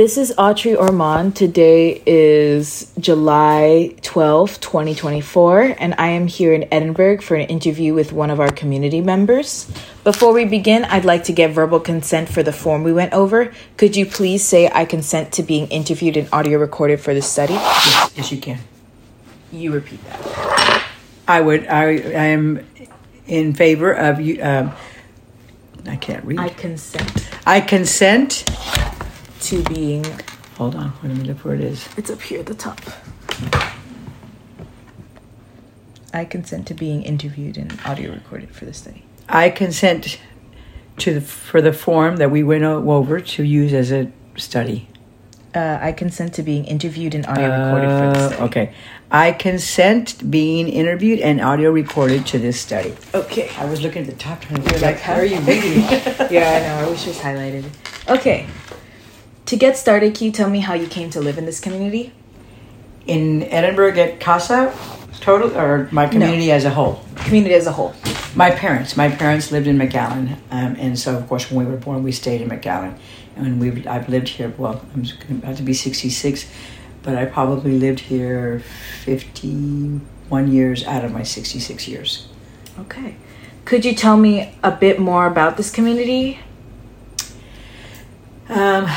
This is Autry Ormond. Today is July 12th, 2024, and I am here in Edinburg for an interview with one of our community members. Before we begin, I'd like to get verbal consent for the form we went over. Could you please say I consent to being interviewed and audio recorded for the study? Yes, yes, you can. You repeat that. I would. I, I am in favor of you. Um, I can't read. I consent. I, consent. To being. Hold on. Let me look where it is. It's up here at the top. I consent to being interviewed and audio recorded for the study. I consent to the for the form that we went over to use as a study. Uh, I consent to being interviewed and audio recorded for the Uh, study. okay. I consent being interviewed and audio recorded to this study. Okay. I was looking at the top trying to You're like, how are you reading? yeah, I know. I wish it was highlighted. Okay. To get started, can you tell me how you came to live in this community? in Edinburg at Casa, total or my community as a whole. Community as a whole. My parents, my parents lived in McAllen, um, and so of course when we were born, we stayed in McAllen, and we I've lived here. Well, I'm about to be sixty six, but I probably lived here fifty one years out of my sixty six years. Okay. Could you tell me a bit more about this community? Um,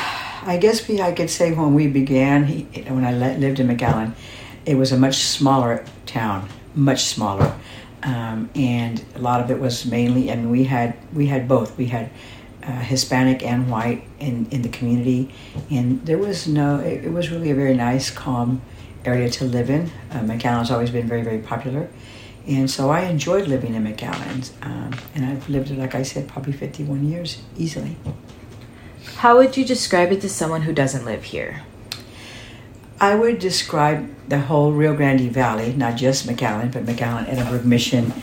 I guess we, I could say when we began, he, when I lived in McAllen, it was a much smaller town, much smaller, um, and a lot of it was mainly. I mean, we had we had both. We had uh, Hispanic and white in in the community, and there was no. It, it was really a very nice, calm area to live in. Uh, McAllen's always been very very popular. And so I enjoyed living in McAllen, um, and I've lived, it, like I said, probably 51 years easily. How would you describe it to someone who doesn't live here? I would describe the whole Rio Grande Valley, not just McAllen, but McAllen, Edinburg, Mission,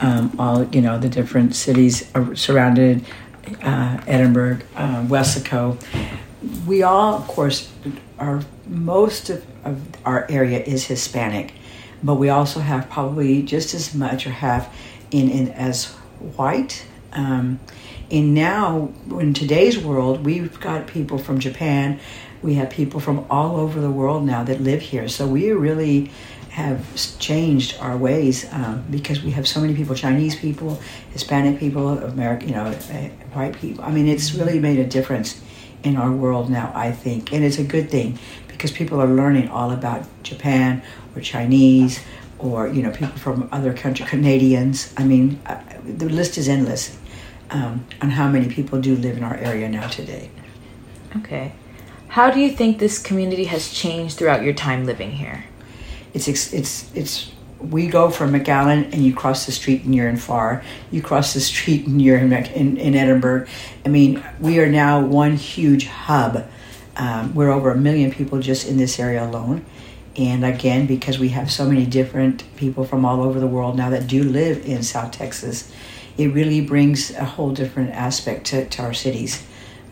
um, all you know, the different cities surrounded, uh, Edinburg, uh, Weslaco. We all, of course, are most of, of our area is Hispanic, but we also have probably just as much or half in, in as white. Um, and now, in today's world, we've got people from Japan. We have people from all over the world now that live here. So we really have changed our ways um, because we have so many people Chinese people, Hispanic people, American, you know, uh, white people. I mean, it's really made a difference in our world now, I think. And it's a good thing because people are learning all about Japan or Chinese or, you know, people from other countries, Canadians. I mean, uh, the list is endless um, on how many people do live in our area now today. Okay. How do you think this community has changed throughout your time living here? It's it's it's we go from McAllen and you cross the street and you're in Pharr. You cross the street and you're in, in, in Edinburg. I mean, we are now one huge hub. Um, we're over a million people just in this area alone. And again, because we have so many different people from all over the world now that do live in South Texas, it really brings a whole different aspect to, to our cities.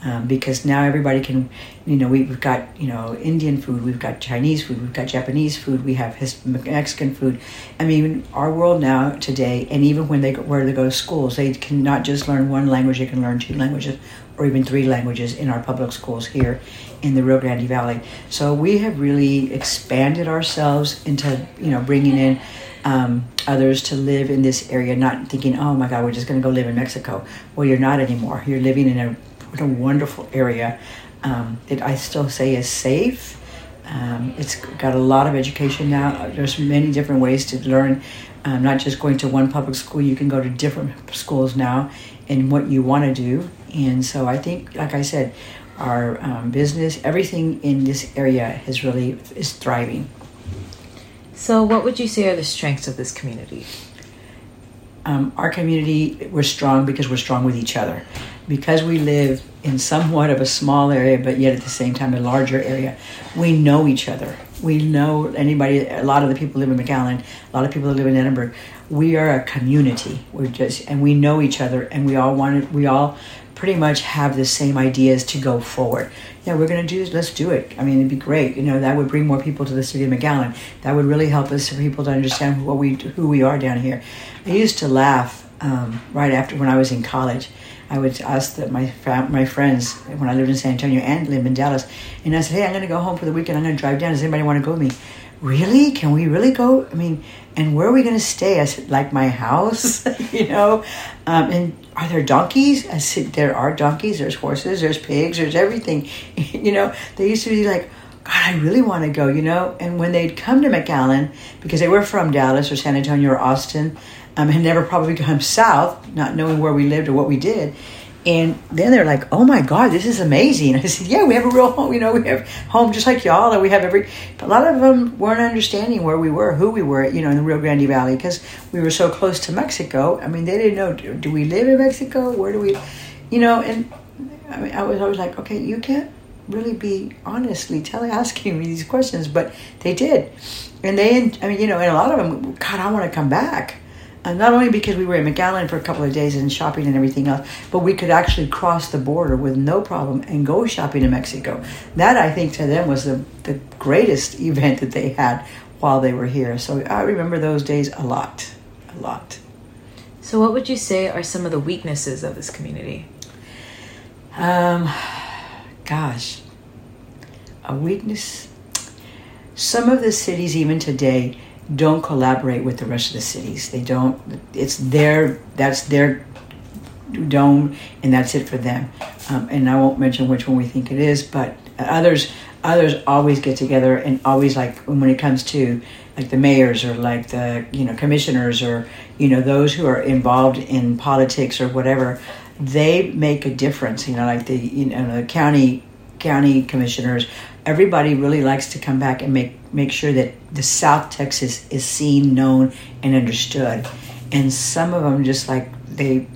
Um, because now everybody can, you know, we've got, you know, Indian food, we've got Chinese food, we've got Japanese food, we have his Mexican food. I mean, our world now today, and even when they where they go to schools, they can not just learn one language, they can learn two languages or even three languages in our public schools here in the Rio Grande Valley. So we have really expanded ourselves into, you know, bringing in um, others to live in this area, not thinking, oh my God, we're just going to go live in Mexico. Well, you're not anymore. You're living in a, what a wonderful area um, that I still say is safe. Um, it's got a lot of education now. There's many different ways to learn, um, not just going to one public school. You can go to different schools now and what you want to do. And so I think, like I said, our um, business, everything in this area has really is thriving. So, what would you say are the strengths of this community? um, our community we're strong because we're strong with each other. Because we live in somewhat of a small area but yet at the same time a larger area we know each other. We know anybody a lot of the people live in mcallen a lot of people live in edinburg. We are a community. We're just and we know each other and we all want it we all pretty much have the same ideas to go forward yeah we're going to do let's do it i mean it'd be great you know that would bring more people to the city of mcallen that would really help us for people to understand what we who we are down here i used to laugh um, right after when i was in college I would ask that my my friends when I lived in San Antonio and lived in Dallas, and I said, "Hey, I'm going to go home for the weekend. I'm going to drive down. Does anybody want to go with me?" Really? Can we really go? I mean, and where are we going to stay? I said, like my house, you know. Um, and are there donkeys? I said, there are donkeys. There's horses. There's pigs. There's everything. you know, they used to be like, God, I really want to go, you know. And when they'd come to McAllen, because they were from Dallas or San Antonio or Austin, um, had never probably come south, not knowing where we lived or what we did. And then they're like, "Oh my God, this is amazing!" I said, "Yeah, we have a real home. You know, we have home just like y'all, and we have every." A lot of them weren't understanding where we were, who we were, you know, in the Rio Grande Valley, because we were so close to Mexico. I mean, they didn't know, do, do we live in Mexico? Where do we, you know? And I mean, I was always like, okay, you can't really be honestly telling, asking me these questions, but they did, and they, I mean, you know, and a lot of them, God, I want to come back uh, not only because we were in McAllen for a couple of days and shopping and everything else, but we could actually cross the border with no problem and go shopping in Mexico. That I think to them was the, the greatest event that they had while they were here. So I remember those days a lot, a lot. So, what would you say are some of the weaknesses of this community? Um, gosh, a weakness. Some of the cities, even today, don't collaborate with the rest of the cities. They don't. It's their that's their dome, and that's it for them. Um, and I won't mention which one we think it is, but others others always get together and always like when it comes to like the mayors or like the you know commissioners or you know those who are involved in politics or whatever they make a difference you know like the you know the county county commissioners everybody really likes to come back and make make sure that the South Texas is seen, known, and understood. And some of them just like they,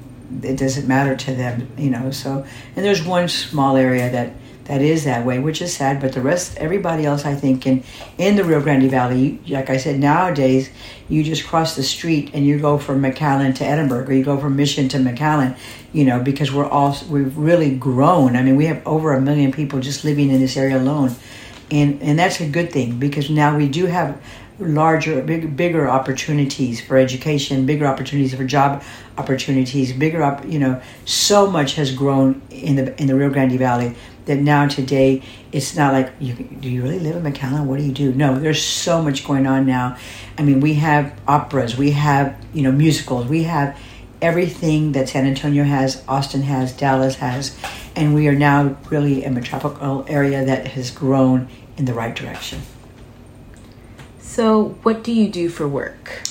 it doesn't matter to them, you know. So, and there's one small area that that is that way, which is sad. But the rest, everybody else, I think, in in the Rio Grande Valley, like I said, nowadays you just cross the street and you go from McAllen to Edinburg, or you go from Mission to McAllen, you know, because we're all we've really grown. I mean, we have over a million people just living in this area alone, and and that's a good thing because now we do have larger, big, bigger opportunities for education, bigger opportunities for job opportunities, bigger, op, you know, so much has grown in the in the Rio Grande Valley that now today it's not like you do you really live in McAllen? What do you do? No, there's so much going on now. I mean, we have operas, we have you know musicals, we have everything that San Antonio has, Austin has, Dallas has, and we are now really a metropolitan area that has grown in the right direction. So, what do you do for work?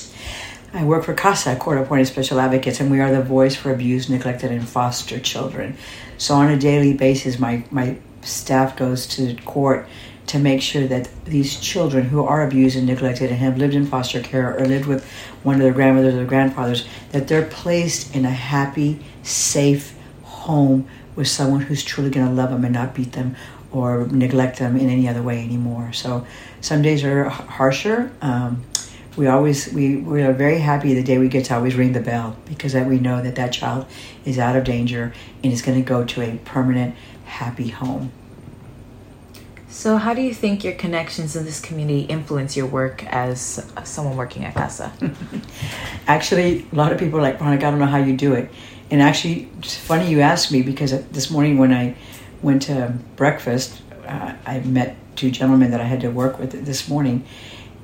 I work for CASA, Court Appointed Special Advocates, and we are the voice for abused, neglected, and foster children. So, on a daily basis, my, my staff goes to court to make sure that these children who are abused and neglected and have lived in foster care or lived with one of their grandmothers or grandfathers, that they're placed in a happy, safe home with someone who's truly going to love them and not beat them or neglect them in any other way anymore. So some days are harsher. Um, we always we, we are very happy the day we get to always ring the bell because that we know that that child is out of danger and is going to go to a permanent happy home. So, how do you think your connections in this community influence your work as someone working at CASA? actually, a lot of people are like, Veronica, I don't know how you do it. And actually, it's funny you asked me because this morning when I went to breakfast, uh, I met two gentlemen that I had to work with this morning.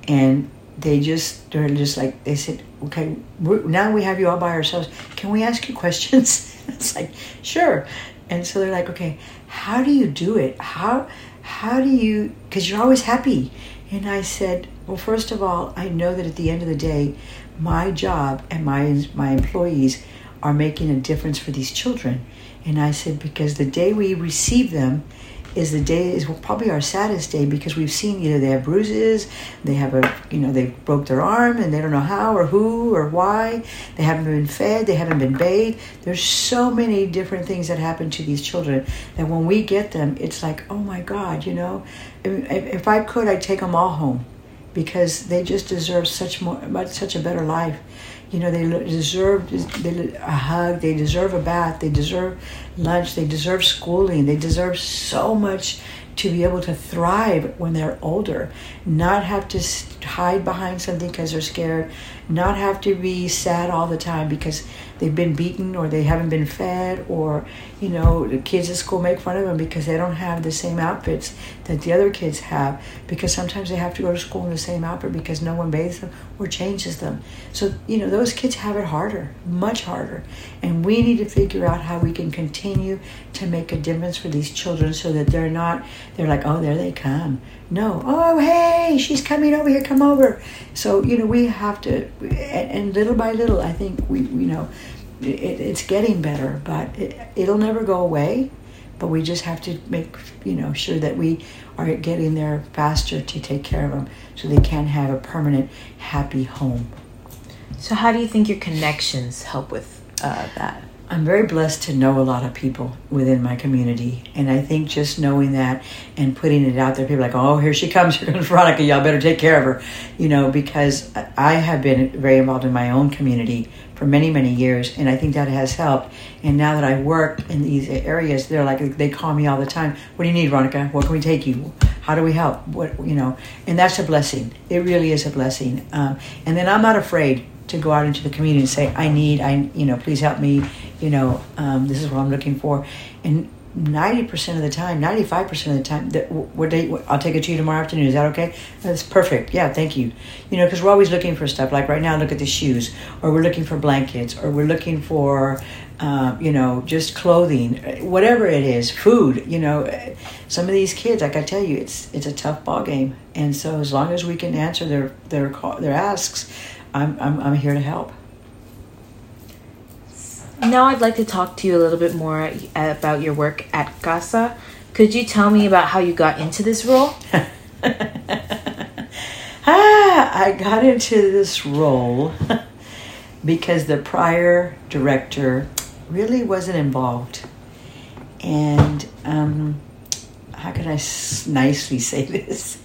And they just, they're just like, they said, okay, now we have you all by ourselves. Can we ask you questions? it's like, sure. And so they're like, okay, how do you do it? How how do you because you're always happy and i said well first of all i know that at the end of the day my job and my my employees are making a difference for these children and i said because the day we receive them is the day is probably our saddest day because we've seen either they have bruises, they have a you know they broke their arm and they don't know how or who or why. They haven't been fed, they haven't been bathed. There's so many different things that happen to these children that when we get them, it's like oh my God, you know. If, if I could, I'd take them all home because they just deserve such more, such a better life you know they deserve a hug they deserve a bath they deserve lunch they deserve schooling they deserve so much to be able to thrive when they're older not have to hide behind something because they're scared, not have to be sad all the time because they've been beaten or they haven't been fed or you know the kids at school make fun of them because they don't have the same outfits that the other kids have because sometimes they have to go to school in the same outfit because no one bathes them or changes them. So you know those kids have it harder much harder. And we need to figure out how we can continue to make a difference for these children so that they're not they're like oh there they come no. Oh hey she's coming over here. Come over. So you know we have to and, little by little i think we you know it, it's getting better but it, it'll never go away. But we just have to make you know sure that we are getting there faster to take care of them so they can have a permanent happy home. So how do you think your connections help with uh, that I'm very blessed to know a lot of people within my community. And I think just knowing that and putting it out there, people like, oh, here she comes. You're Here comes Veronica. Y'all better take care of her. You know, because I have been very involved in my own community for many, many years. And I think that has helped. And now that I work in these areas, they're like, they call me all the time. What do you need, Veronica? What can we take you? How do we help? What, you know, and that's a blessing. It really is a blessing. Um, and then I'm not afraid to go out into the community and say, I need, I, you know, please help me, you know, um, this is what I'm looking for. And 90% of the time, 95% of the time, that what day, I'll take it to you tomorrow afternoon. Is that okay? That's perfect. Yeah, thank you. You know, because we're always looking for stuff. Like right now, look at the shoes, or we're looking for blankets, or we're looking for, uh, you know, just clothing, whatever it is, food. You know, some of these kids, like I tell you, it's it's a tough ball game. And so as long as we can answer their their their asks, I'm, I'm, I'm here to help. Now I'd like to talk to you a little bit more about your work at CASA. Could you tell me about how you got into this role? ah, I got into this role because the prior director really wasn't involved. And um, how can I nicely say this?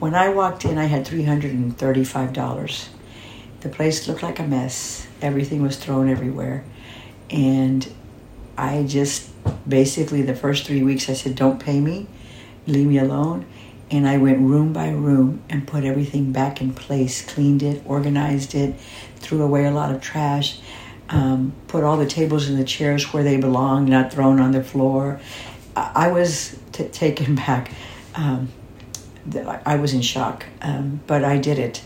When I walked in, I had $335 the place looked like a mess. Everything was thrown everywhere. And I just basically, the first three weeks, I said, Don't pay me, leave me alone. And I went room by room and put everything back in place, cleaned it, organized it, threw away a lot of trash, um, put all the tables and the chairs where they belong, not thrown on the floor. I, was t- taken back. Um, I was in shock, um, but I did it.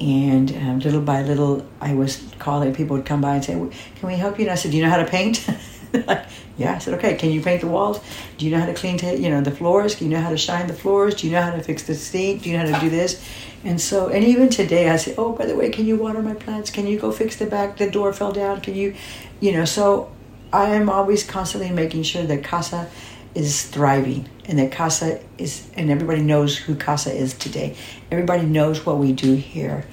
And um, little by little, I was calling. People would come by and say, "Can we help you?" And I said, "Do you know how to paint?" like, yeah. I said, "Okay. Can you paint the walls? Do you know how to clean, t- you know, the floors? Do you know how to shine the floors? Do you know how to fix the sink? Do you know how to do this?" And so, and even today, I say, "Oh, by the way, can you water my plants? Can you go fix the back? The door fell down. Can you, you know?" So, I am always constantly making sure that casa is thriving and that CASA is, and everybody knows who CASA is today. Everybody knows what we do here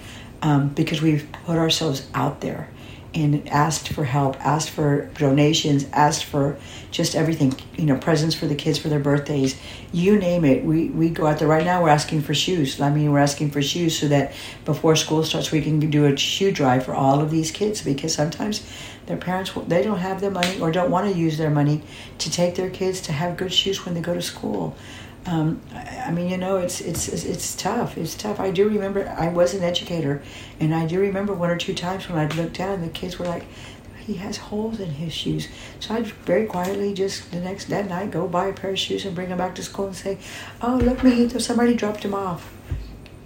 um, because we've put ourselves out there and asked for help, asked for donations, asked for just everything, you know, presents for the kids for their birthdays, you name it. We, we go out there right now, we're asking for shoes. I mean, we're asking for shoes so that before school starts, we can do a shoe drive for all of these kids because sometimes their parents, they don't have the money or don't want to use their money to take their kids to have good shoes when they go to school. Um, I mean, you know, it's, it's it's tough. It's tough. I do remember I was an educator, and I do remember one or two times when I'd look down and the kids were like, "He has holes in his shoes." So I'd very quietly just the next that night go buy a pair of shoes and bring them back to school and say, "Oh, look, me, somebody dropped him off."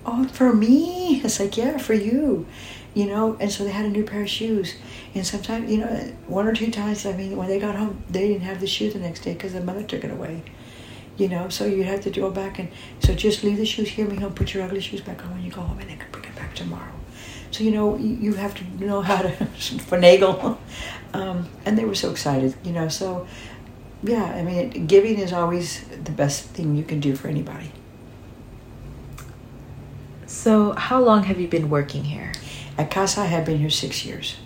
Oh, for me? It's like, yeah, for you you know, and so they had a new pair of shoes. And sometimes, you know, one or two times, I mean, when they got home, they didn't have the shoe the next day because the mother took it away. You know, so you have to go back and so just leave the shoes here, you know, put your ugly shoes back on when you go home, and they can bring it back tomorrow. So you know, you have to know how to finagle. Um, and they were so excited, you know. So yeah, I mean, giving is always the best thing you can do for anybody. So, how long have you been working here? At Casa, I have been here six years.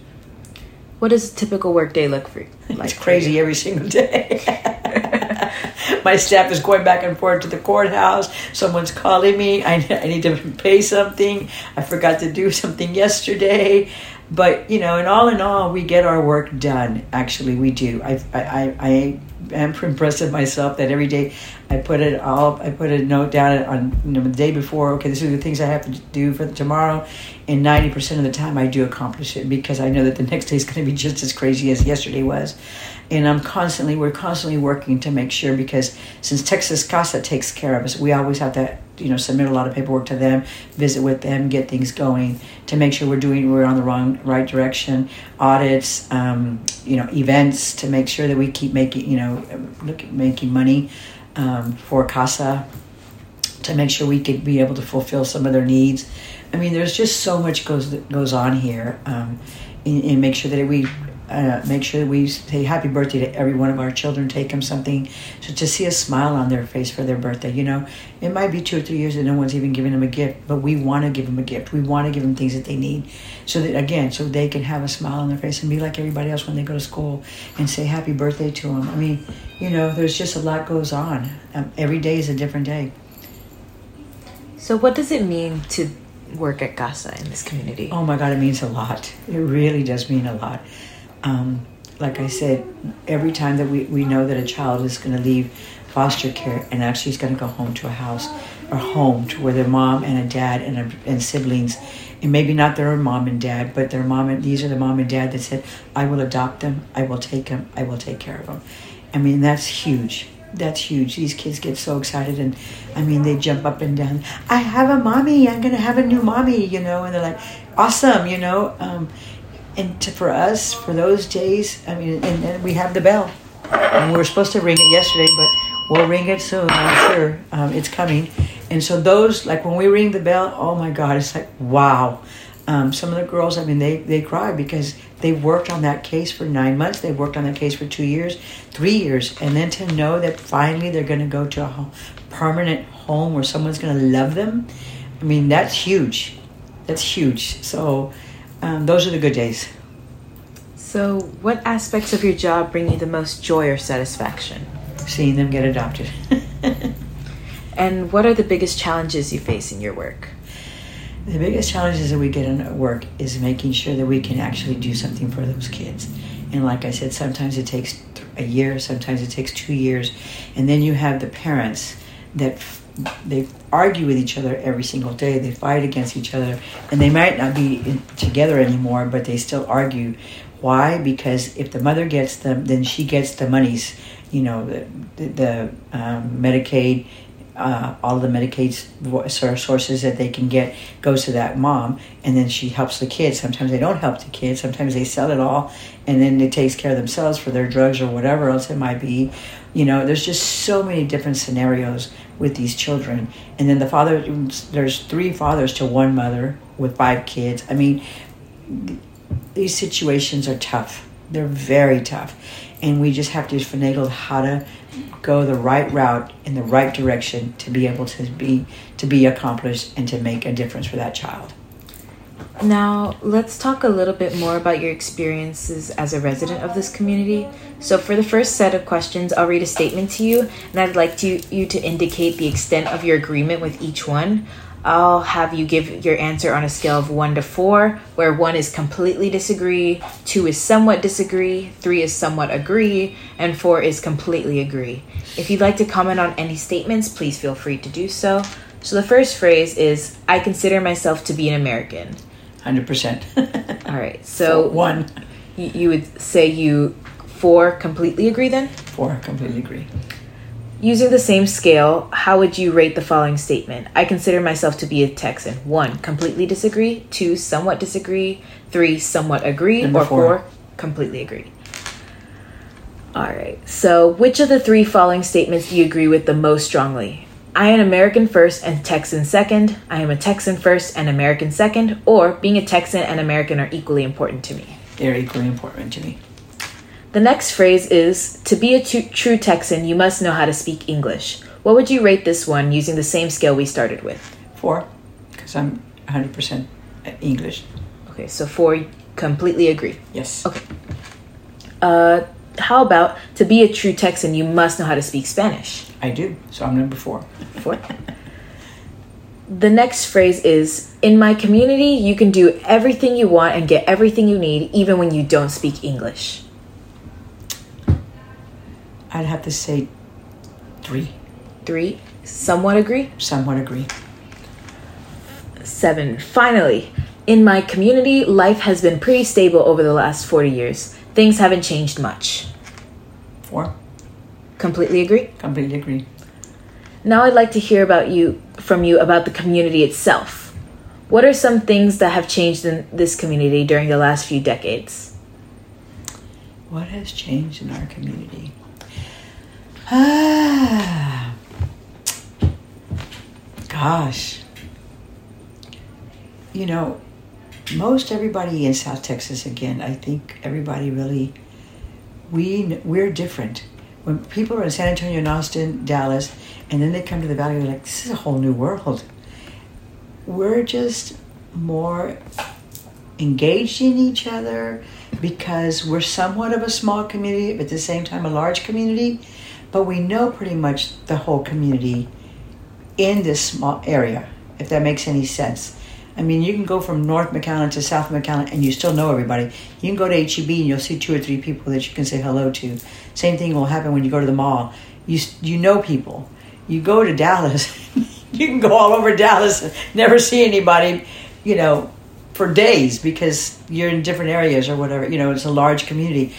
What does a typical work day look for you? Like it's crazy every single day. My staff is going back and forth to the courthouse. Someone's calling me. I, I need to pay something. I forgot to do something yesterday. But, you know, and all in all, we get our work done. Actually, we do. I, I, I am impressed with myself that every day I put it all. I put a note down on you know, the day before. Okay, these are the things I have to do for tomorrow, and ninety percent of the time I do accomplish it because I know that the next day is going to be just as crazy as yesterday was and I'm constantly we're constantly working to make sure because since Texas Casa takes care of us, we always have to you know submit a lot of paperwork to them, visit with them, get things going to make sure we're doing we're on the wrong right direction, audits, um, you know events to make sure that we keep making you know look making money um, for Casa to make sure we could be able to fulfill some of their needs. I mean, there's just so much goes goes on here, um, and, and make sure that we uh, make sure we say happy birthday to every one of our children, take them something, so to see a smile on their face for their birthday. You know, it might be two or three years and no one's even giving them a gift, but we want to give them a gift. We want to give them things that they need, so that again, so they can have a smile on their face and be like everybody else when they go to school and say happy birthday to them. I mean, you know, there's just a lot goes on. Um, every day is a different day. So, what does it mean to work at Casa in this community? Oh my God, it means a lot. It really does mean a lot um, like I said, every time that we, we know that a child is going to leave foster care and actually is going to go home to a house or home to where their mom and a dad and, a, and siblings, and maybe not their mom and dad, but their mom and these are the mom and dad that said, I will adopt them, I will take them, I will take care of them. I mean, that's huge. That's huge. These kids get so excited, and I mean, they jump up and down. I have a mommy. I'm gonna have a new mommy, you know, and they're like, awesome, you know. Um, and to, for us, for those days, I mean, and, and we have the bell. And we were supposed to ring it yesterday, but we'll ring it soon. I'm sure um, it's coming. And so those, like when we ring the bell, oh my God, it's like wow. Um, some of the girls, I mean, they they cry because they worked on that case for nine months. They worked on that case for two years, three years, and then to know that finally they're going to go to a home, permanent home where someone's going to love them. I mean, that's huge. That's huge. So um, those are the good days. So, what aspects of your job bring you the most joy or satisfaction? Seeing them get adopted. and what are the biggest challenges you face in your work? The biggest challenges that we get in work is making sure that we can actually do something for those kids. And like I said, sometimes it takes a year, sometimes it takes two years. And then you have the parents that they argue with each other every single day. They fight against each other, and they might not be in, together anymore, but they still argue. Why? Because if the mother gets them, then she gets the monies. You know, the the, um, Medicaid, uh, all the Medicaid sources that they can get goes to that mom, and then she helps the kids. Sometimes they don't help the kids. Sometimes they sell it all, and then it takes care of themselves for their drugs or whatever else it might be. You know, there's just so many different scenarios with these children. And then the father, there's three fathers to one mother with five kids. I mean, these situations are tough. They're very tough. And we just have to finagle how to go the right route in the right direction to be able to be to be accomplished and to make a difference for that child. Now, let's talk a little bit more about your experiences as a resident of this community. So, for the first set of questions, I'll read a statement to you, and I'd like to, you to indicate the extent of your agreement with each one. I'll have you give your answer on a scale of 1 to 4, where 1 is completely disagree, 2 is somewhat disagree, 3 is somewhat agree, and 4 is completely agree. If you'd like to comment on any statements, please feel free to do so. So, the first phrase is I consider myself to be an American. Hundred percent. All right. So Four, one. You, you would say you four completely agree then? Four completely agree. Using the same scale, how would you rate the following statement? I consider myself to be a Texan. One, completely disagree. Two, somewhat disagree. Three, somewhat agree. Number or four. four, completely agree. All right. So, which of the three following statements do you agree with the most strongly? I am American first and Texan second. I am a Texan first and American second. Or being a Texan and American are equally important to me. They're equally important to me. The next phrase is To be a t- true Texan, you must know how to speak English. What would you rate this one using the same scale we started with? Four, because I'm 100% English. Okay, so four, completely agree. Yes. Okay. Uh, how about to be a true Texan, you must know how to speak Spanish? I do. So I'm number four. Four. the next phrase is In my community, you can do everything you want and get everything you need, even when you don't speak English. I'd have to say three. Three. Somewhat agree. Somewhat agree. Seven. Finally, in my community, life has been pretty stable over the last 40 years. Things haven't changed much. Four. Completely agree. Completely agree. Now I'd like to hear about you from you about the community itself. What are some things that have changed in this community during the last few decades? What has changed in our community? Ah, gosh. You know, most everybody in South Texas, again, I think everybody really, we, we're different. When people are in San Antonio and Austin, Dallas, and then they come to the Valley, they're like, this is a whole new world. We're just more engaged in each other because we're somewhat of a small community, but at the same time, a large community. But we know pretty much the whole community in this small area, if that makes any sense. I mean, you can go from North McAllen to South McAllen and you still know everybody. You can go to HEB and you'll see two or three people that you can say hello to. Same thing will happen when you go to the mall. You, you know people. You go to Dallas, you can go all over Dallas and never see anybody, you know, for days because you're in different areas or whatever. You know, it's a large community.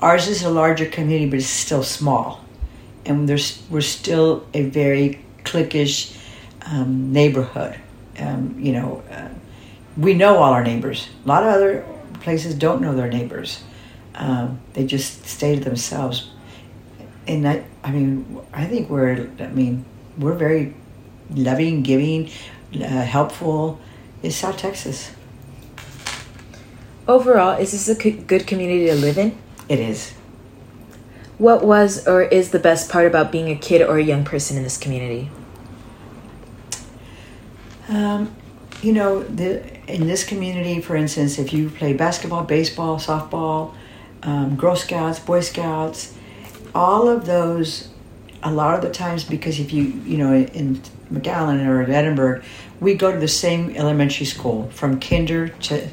Ours is a larger community, but it's still small. And there's, we're still a very cliquish um, neighborhood um, you know, uh, we know all our neighbors. A lot of other places don't know their neighbors. Um, they just stay to themselves. And I, I mean, I think we're, I mean, we're very loving, giving, uh, helpful. It's South Texas. Overall, is this a good community to live in? It is. What was or is the best part about being a kid or a young person in this community? Um, you know, the, in this community, for instance, if you play basketball, baseball, softball, um, Girl Scouts, Boy Scouts, all of those, a lot of the times, because if you, you know, in McAllen or Edinburg, we go to the same elementary school from kinder to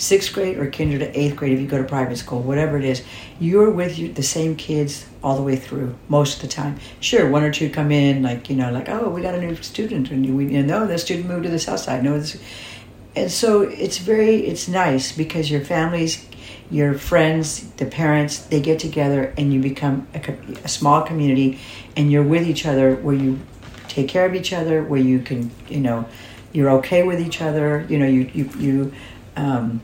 sixth grade or kinder to eighth grade if you go to private school, whatever it is, you're with the same kids all the way through most of the time. Sure, one or two come in like you know, like oh, we got a new student, and we you know the student moved to the south side. No, this, and so it's very it's nice because your families, your friends, the parents, they get together and you become a, a small community, and you're with each other where you take care of each other, where you can you know, you're okay with each other. You know, you you you. Um,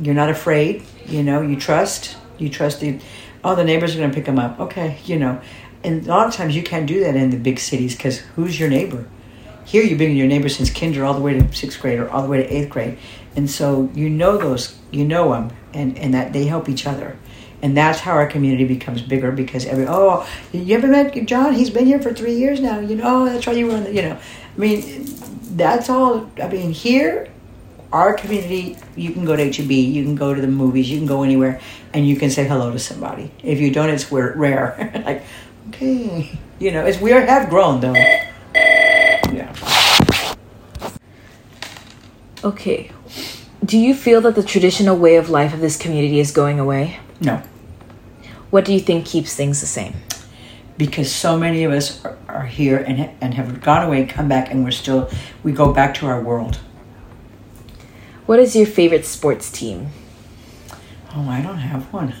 you're not afraid, you know, you trust, you trust the, oh, the neighbors are going to pick them up. Okay, you know. And a lot of times you can't do that in the big cities because who's your neighbor? Here you've been your neighbor since kinder all the way to sixth grade or all the way to eighth grade. And so you know those, you know them, and, and that they help each other. And that's how our community becomes bigger because every, oh, you ever met John? He's been here for three years now. You know, oh, that's why you were on the, you know. I mean, that's all, I mean, here our community, you can go to HEB, you can go to the movies, you can go anywhere, and you can say hello to somebody. If you don't, it's weird, rare. like, okay, you know, it's we have grown though. Yeah. Okay. Do you feel that the traditional way of life of this community is going away? No. What do you think keeps things the same? Because so many of us are, are here and and have gone away, come back, and we're still we go back to our world. What is your favorite sports team? Oh, I don't have one.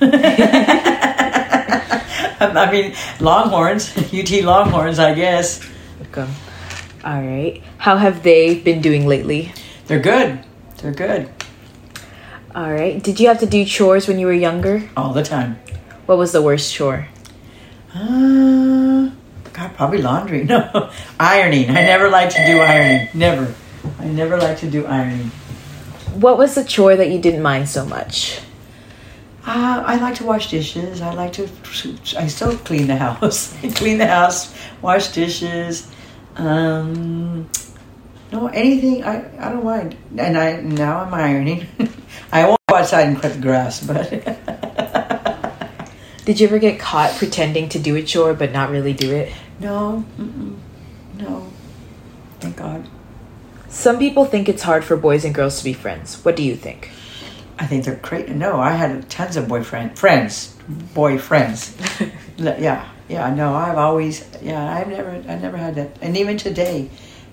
I mean, Longhorns, UT Longhorns, I guess. Welcome. All right. How have they been doing lately? They're good. They're good. All right. Did you have to do chores when you were younger? All the time. What was the worst chore? Uh, God, probably laundry. No, ironing. I never liked to do ironing. Never. I never liked to do ironing. What was the chore that you didn't mind so much? Uh, I like to wash dishes. I like to. I still clean the house. clean the house, wash dishes. Um, no, anything. I, I don't mind. And I now I'm ironing. I won't go outside and cut the grass, but. Did you ever get caught pretending to do a chore but not really do it? No, no. Thank God. Some people think it's hard for boys and girls to be friends. What do you think? I think they're great. No, I had tons of boyfriend friends, boyfriends. yeah, yeah, no, I've always, yeah, I've never, I never had that, and even today,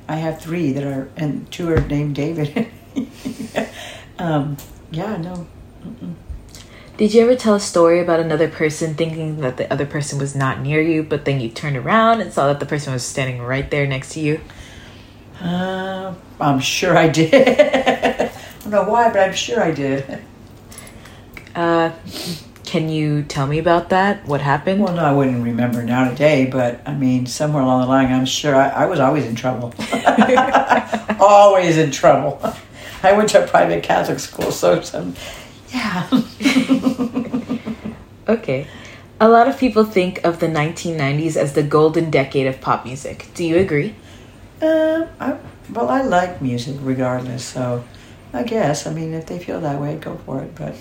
I have three that are, and two are named David. um, yeah, no. Mm-mm. Did you ever tell a story about another person thinking that the other person was not near you, but then you turned around and saw that the person was standing right there next to you? Uh, I'm sure I did. I don't know why, but I'm sure I did. Uh, can you tell me about that? What happened? Well, no, I wouldn't remember now today, but I mean, somewhere along the line, I'm sure I, I was always in trouble. always in trouble. I went to a private Catholic school, so some, yeah. okay. A lot of people think of the 1990s as the golden decade of pop music. Do you agree? Uh, I, well, I like music regardless, so I guess. I mean, if they feel that way, go for it. But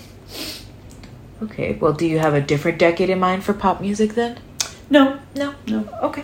Okay. Well, do you have a different decade in mind for pop music then? no, No. no. Okay.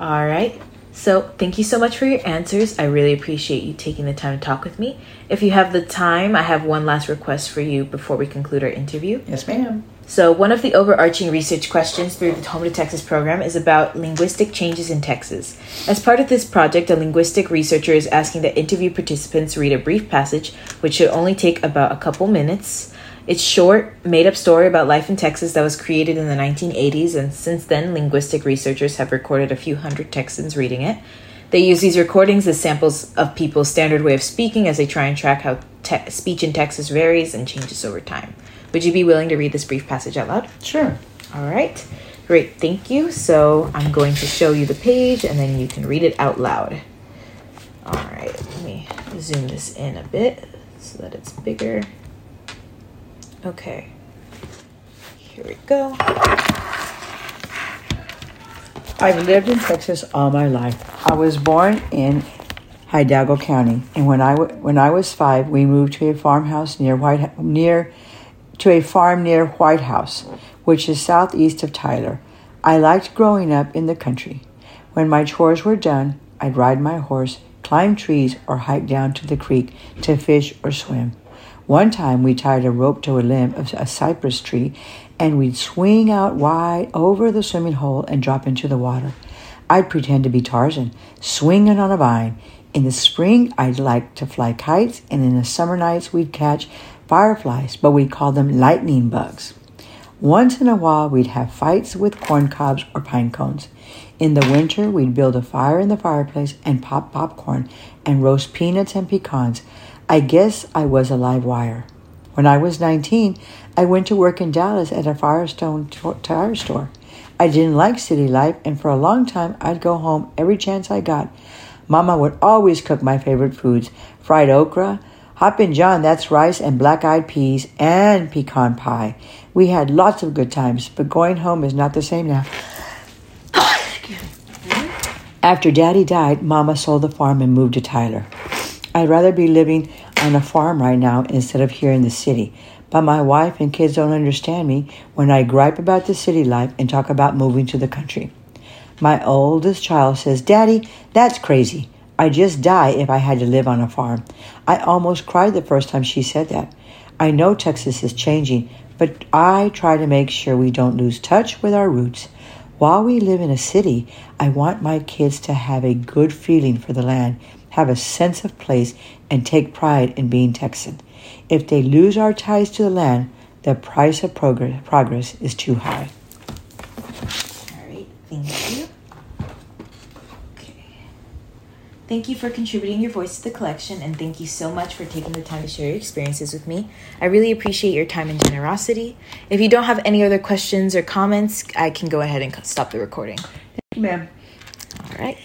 All right. So, thank you so much for your answers. I really appreciate you taking the time to talk with me. If you have the time, I have one last request for you before we conclude our interview. Yes, ma'am. So, one of the overarching research questions through the Home to Texas program is about linguistic changes in Texas. As part of this project, a linguistic researcher is asking that interview participants read a brief passage, which should only take about a couple minutes. It's short, made up story about life in Texas that was created in the 1980s, and since then, linguistic researchers have recorded a few hundred Texans reading it. They use these recordings as samples of people's standard way of speaking as they try and track how te- speech in Texas varies and changes over time. Would you be willing to read this brief passage out loud? Sure. All right. Great. Thank you. So I'm going to show you the page and then you can read it out loud. All right. Let me zoom this in a bit so that it's bigger. Okay. Here we go. I've lived in Texas all my life. I was born in Hidalgo County, and when I w- when I was five, we moved to a farmhouse near White near to a farm near White House, which is southeast of Tyler. I liked growing up in the country. When my chores were done, I'd ride my horse, climb trees, or hike down to the creek to fish or swim. One time we tied a rope to a limb of a cypress tree and we'd swing out wide over the swimming hole and drop into the water. I'd pretend to be Tarzan, swinging on a vine. In the spring, I'd like to fly kites, and in the summer nights, we'd catch fireflies, but we'd call them lightning bugs. Once in a while, we'd have fights with corn cobs or pine cones. In the winter, we'd build a fire in the fireplace and pop popcorn and roast peanuts and pecans. I guess I was a live wire. When I was 19, I went to work in Dallas at a Firestone tire store. I didn't like city life, and for a long time, I'd go home every chance I got. Mama would always cook my favorite foods fried okra, Hoppin' John, that's rice and black eyed peas, and pecan pie. We had lots of good times, but going home is not the same now. After Daddy died, Mama sold the farm and moved to Tyler. I'd rather be living on a farm right now instead of here in the city. But my wife and kids don't understand me when I gripe about the city life and talk about moving to the country. My oldest child says, Daddy, that's crazy. I'd just die if I had to live on a farm. I almost cried the first time she said that. I know Texas is changing, but I try to make sure we don't lose touch with our roots. While we live in a city, I want my kids to have a good feeling for the land, have a sense of place, and take pride in being Texan. If they lose our ties to the land, the price of progress, progress is too high. All right. Thank you. Okay. Thank you for contributing your voice to the collection, and thank you so much for taking the time to share your experiences with me. I really appreciate your time and generosity. If you don't have any other questions or comments, I can go ahead and stop the recording. Thank you, ma'am. All right.